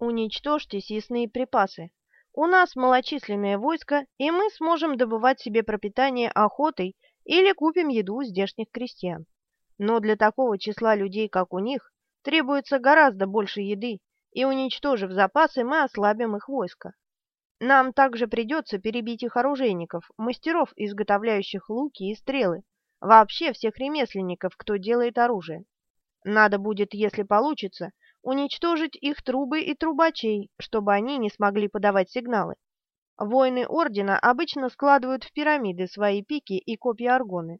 Уничтожьте съестные припасы. У нас малочисленное войско, и мы сможем добывать себе пропитание охотой или купим еду у здешних крестьян. Но для такого числа людей, как у них, требуется гораздо больше еды, и, уничтожив запасы, мы ослабим их войско. Нам также придется перебить их оружейников, мастеров, изготовляющих луки и стрелы, вообще всех ремесленников, кто делает оружие. Надо будет, если получится, уничтожить их трубы и трубачей, чтобы они не смогли подавать сигналы. Воины Ордена обычно складывают в пирамиды свои пики и копья аргоны.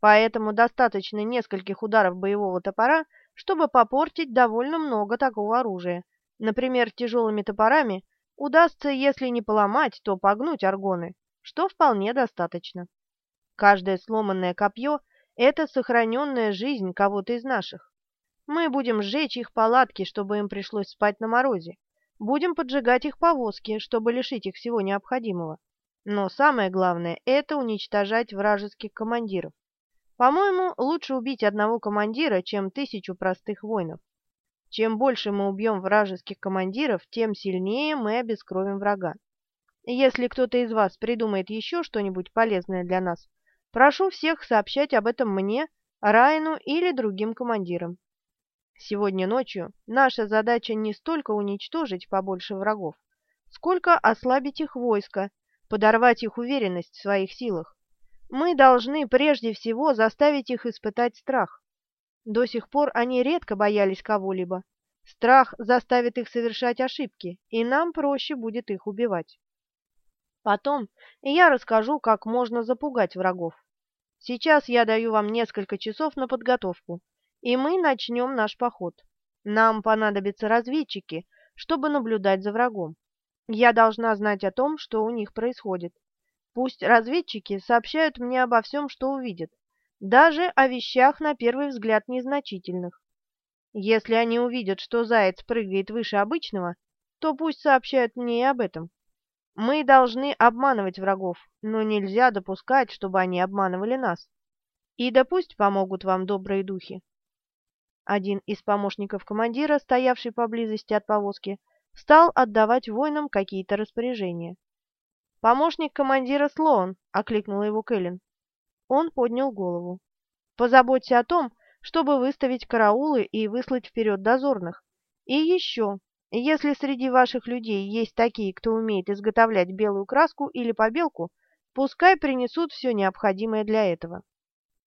Поэтому достаточно нескольких ударов боевого топора, чтобы попортить довольно много такого оружия. Например, тяжелыми топорами удастся, если не поломать, то погнуть аргоны, что вполне достаточно. Каждое сломанное копье – это сохраненная жизнь кого-то из наших. Мы будем сжечь их палатки, чтобы им пришлось спать на морозе. Будем поджигать их повозки, чтобы лишить их всего необходимого. Но самое главное – это уничтожать вражеских командиров. По-моему, лучше убить одного командира, чем тысячу простых воинов. Чем больше мы убьем вражеских командиров, тем сильнее мы обескровим врага. Если кто-то из вас придумает еще что-нибудь полезное для нас, прошу всех сообщать об этом мне, Райну или другим командирам. Сегодня ночью наша задача не столько уничтожить побольше врагов, сколько ослабить их войско, подорвать их уверенность в своих силах. Мы должны прежде всего заставить их испытать страх. До сих пор они редко боялись кого-либо. Страх заставит их совершать ошибки, и нам проще будет их убивать. Потом я расскажу, как можно запугать врагов. Сейчас я даю вам несколько часов на подготовку, и мы начнем наш поход. Нам понадобятся разведчики, чтобы наблюдать за врагом. Я должна знать о том, что у них происходит. Пусть разведчики сообщают мне обо всем, что увидят, даже о вещах на первый взгляд незначительных. Если они увидят, что заяц прыгает выше обычного, то пусть сообщают мне и об этом. Мы должны обманывать врагов, но нельзя допускать, чтобы они обманывали нас. И да пусть помогут вам добрые духи. Один из помощников командира, стоявший поблизости от повозки, стал отдавать воинам какие-то распоряжения. «Помощник командира Слоун!» — окликнула его Кэлен. Он поднял голову. «Позаботься о том, чтобы выставить караулы и выслать вперед дозорных. И еще, если среди ваших людей есть такие, кто умеет изготовлять белую краску или побелку, пускай принесут все необходимое для этого.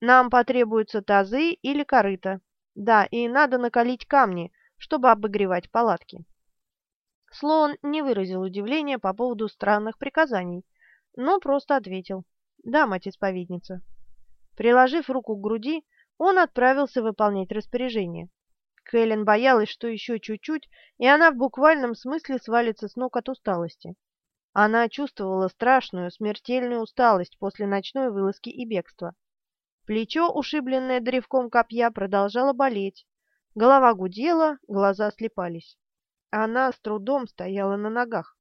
Нам потребуются тазы или корыта, да, и надо накалить камни, чтобы обогревать палатки. Слоун не выразил удивления по поводу странных приказаний, но просто ответил «Да, мать-исповедница». Приложив руку к груди, он отправился выполнять распоряжение. Кэлен боялась, что еще чуть-чуть, и она в буквальном смысле свалится с ног от усталости. Она чувствовала страшную, смертельную усталость после ночной вылазки и бегства. Плечо, ушибленное древком копья, продолжало болеть. Голова гудела, глаза слепались. Она с трудом стояла на ногах.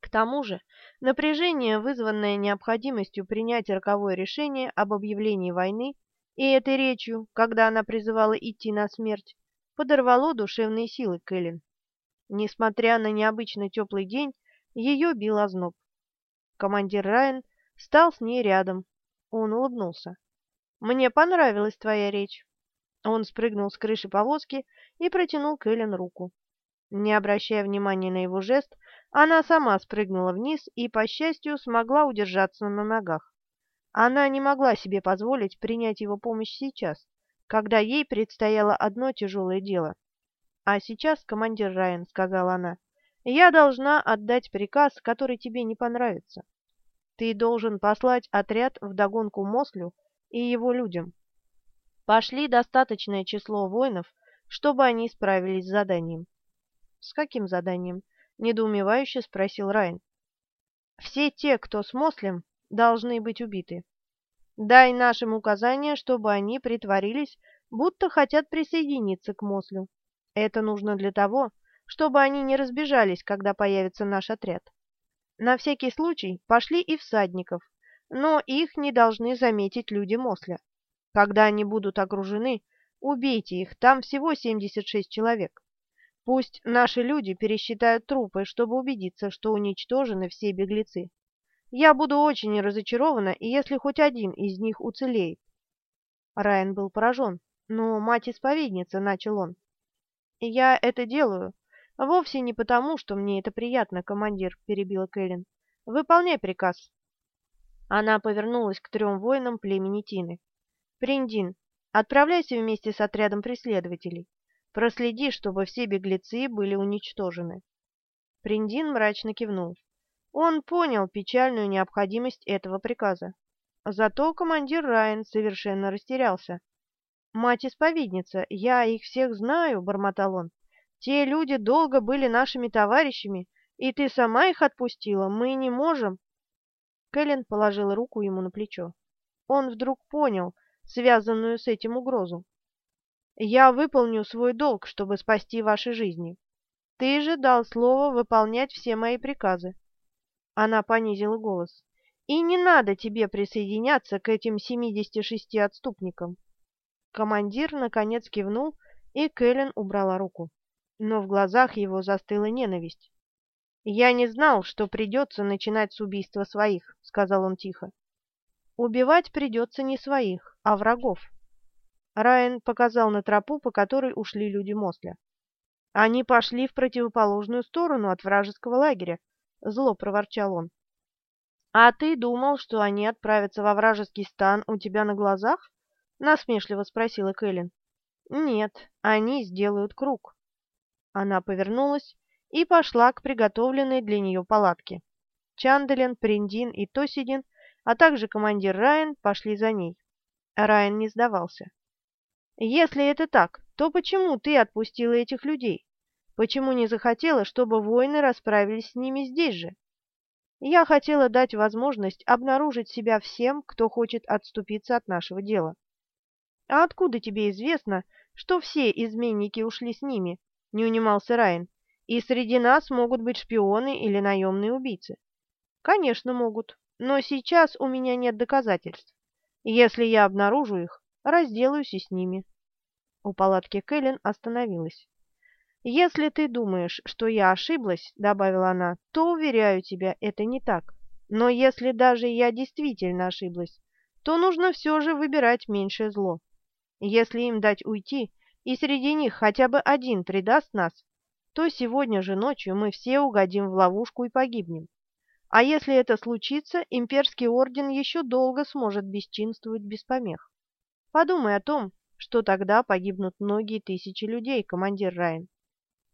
К тому же напряжение, вызванное необходимостью принять роковое решение об объявлении войны, и этой речью, когда она призывала идти на смерть, подорвало душевные силы Кэлен. Несмотря на необычно теплый день, ее бил озноб. Командир Райан стал с ней рядом. Он улыбнулся. Мне понравилась твоя речь. Он спрыгнул с крыши повозки и протянул Кэлен руку. Не обращая внимания на его жест, она сама спрыгнула вниз и, по счастью, смогла удержаться на ногах. Она не могла себе позволить принять его помощь сейчас, когда ей предстояло одно тяжелое дело. «А сейчас, командир Райан», — сказала она, — «я должна отдать приказ, который тебе не понравится. Ты должен послать отряд в догонку Мослю и его людям. Пошли достаточное число воинов, чтобы они справились с заданием. — С каким заданием? — недоумевающе спросил Райан. — Все те, кто с Мослем, должны быть убиты. Дай нашим указания, чтобы они притворились, будто хотят присоединиться к Мослю. Это нужно для того, чтобы они не разбежались, когда появится наш отряд. На всякий случай пошли и всадников, но их не должны заметить люди Мосля. Когда они будут окружены, убейте их, там всего 76 человек. Пусть наши люди пересчитают трупы, чтобы убедиться, что уничтожены все беглецы. Я буду очень разочарована, если хоть один из них уцелеет. Райан был поражен. «Но мать-исповедница», — начал он. «Я это делаю. Вовсе не потому, что мне это приятно, командир», — перебила Кэлен. «Выполняй приказ». Она повернулась к трем воинам племени Тины. «Приндин, отправляйся вместе с отрядом преследователей. Проследи, чтобы все беглецы были уничтожены». Приндин мрачно кивнул. Он понял печальную необходимость этого приказа. Зато командир Райан совершенно растерялся. «Мать-исповедница, я их всех знаю», — бормотал он. «Те люди долго были нашими товарищами, и ты сама их отпустила, мы не можем». Кэлен положила руку ему на плечо. Он вдруг понял связанную с этим угрозу. «Я выполню свой долг, чтобы спасти ваши жизни. Ты же дал слово выполнять все мои приказы». Она понизила голос. И не надо тебе присоединяться к этим 76 отступникам. Командир наконец кивнул, и Кэлен убрала руку. Но в глазах его застыла ненависть. «Я не знал, что придется начинать с убийства своих», — сказал он тихо. «Убивать придется не своих, а врагов». Райан показал на тропу, по которой ушли люди Мосля. «Они пошли в противоположную сторону от вражеского лагеря», — зло проворчал он. «А ты думал, что они отправятся во вражеский стан у тебя на глазах?» — насмешливо спросила Кэлен. «Нет, они сделают круг». Она повернулась и пошла к приготовленной для нее палатке. Чанделин, Приндин и Тосидин, а также командир Райан пошли за ней. Райан не сдавался. «Если это так, то почему ты отпустила этих людей? Почему не захотела, чтобы воины расправились с ними здесь же?» Я хотела дать возможность обнаружить себя всем, кто хочет отступиться от нашего дела. А откуда тебе известно, что все изменники ушли с ними? Не унимался Райан. И среди нас могут быть шпионы или наемные убийцы. Конечно, могут, но сейчас у меня нет доказательств. Если я обнаружу их, разделаюсь и с ними. У палатки Кэлен остановилась. «Если ты думаешь, что я ошиблась, — добавила она, — то, уверяю тебя, это не так. Но если даже я действительно ошиблась, то нужно все же выбирать меньшее зло. Если им дать уйти, и среди них хотя бы один предаст нас, то сегодня же ночью мы все угодим в ловушку и погибнем. А если это случится, имперский орден еще долго сможет бесчинствовать без помех. Подумай о том, что тогда погибнут многие тысячи людей, командир Райан.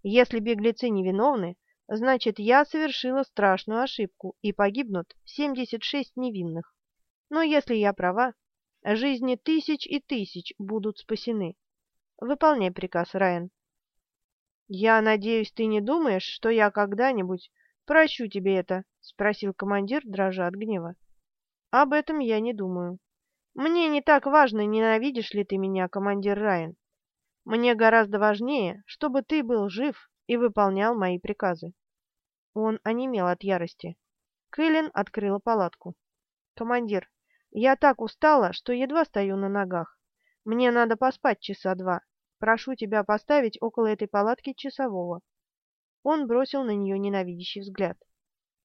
Если беглецы невиновны, значит, я совершила страшную ошибку, и погибнут 76 невинных. Но если я права, жизни тысяч и тысяч будут спасены. Выполняй приказ, Райан. «Я надеюсь, ты не думаешь, что я когда-нибудь прощу тебе это?» — спросил командир, дрожа от гнева. «Об этом я не думаю. Мне не так важно, ненавидишь ли ты меня, командир Райан. Мне гораздо важнее, чтобы ты был жив и выполнял мои приказы. Он онемел от ярости. Кэлен открыла палатку. «Командир, я так устала, что едва стою на ногах. Мне надо поспать часа два. Прошу тебя поставить около этой палатки часового». Он бросил на нее ненавидящий взгляд.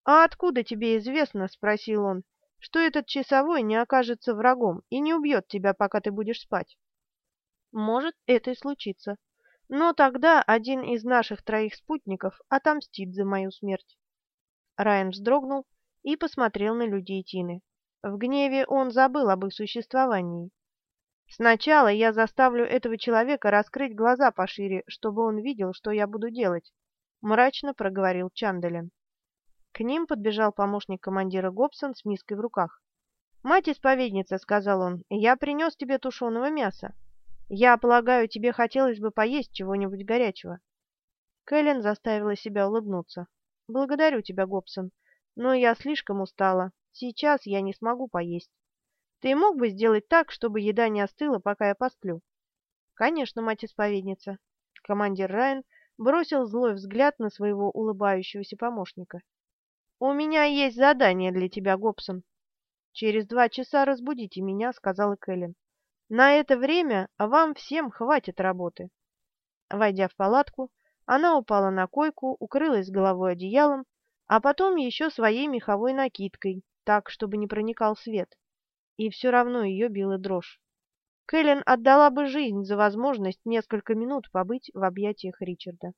«А откуда тебе известно, — спросил он, — что этот часовой не окажется врагом и не убьет тебя, пока ты будешь спать?» Может, это и случится. Но тогда один из наших троих спутников отомстит за мою смерть. Райан вздрогнул и посмотрел на людей Тины. В гневе он забыл об их существовании. «Сначала я заставлю этого человека раскрыть глаза пошире, чтобы он видел, что я буду делать», — мрачно проговорил Чанделин. К ним подбежал помощник командира Гобсон с миской в руках. «Мать-исповедница», — сказал он, — «я принес тебе тушеного мяса. Я полагаю, тебе хотелось бы поесть чего-нибудь горячего. Кэлен заставила себя улыбнуться. Благодарю тебя, Гобсон, но я слишком устала. Сейчас я не смогу поесть. Ты мог бы сделать так, чтобы еда не остыла, пока я посплю? Конечно, мать-исповедница. Командир Райан бросил злой взгляд на своего улыбающегося помощника. «У меня есть задание для тебя, Гобсон. Через два часа разбудите меня», — сказала Кэлен. На это время вам всем хватит работы. Войдя в палатку, Она упала на койку, укрылась головой одеялом, а потом еще своей меховой накидкой, так, чтобы не проникал свет. И все равно ее била дрожь. Кэлен отдала бы жизнь за возможность несколько минут побыть в объятиях Ричарда.